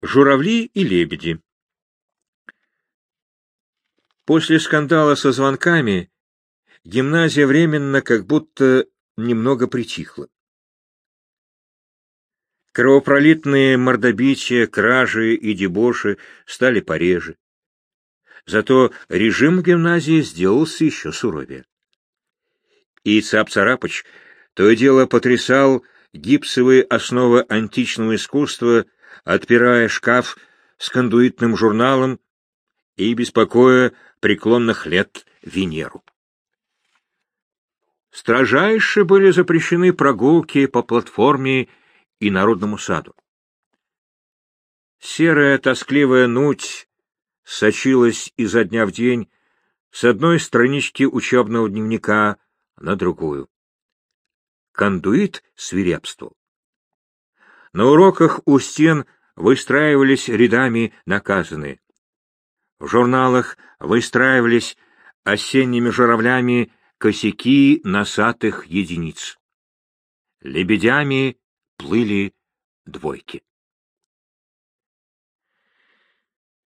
Журавли и лебеди После скандала со звонками гимназия временно как будто немного притихла. Кровопролитные мордобития, кражи и дебоши стали пореже. Зато режим гимназии сделался еще суровее. И Цап-Царапыч то и дело потрясал гипсовые основы античного искусства, отпирая шкаф с кондуитным журналом и беспокоя преклонных лет Венеру. Строжайше были запрещены прогулки по платформе и народному саду. Серая тоскливая нуть сочилась изо дня в день с одной странички учебного дневника на другую. Кондуит свирепствовал. На уроках у стен выстраивались рядами наказанные. В журналах выстраивались осенними журавлями косяки носатых единиц. Лебедями плыли двойки.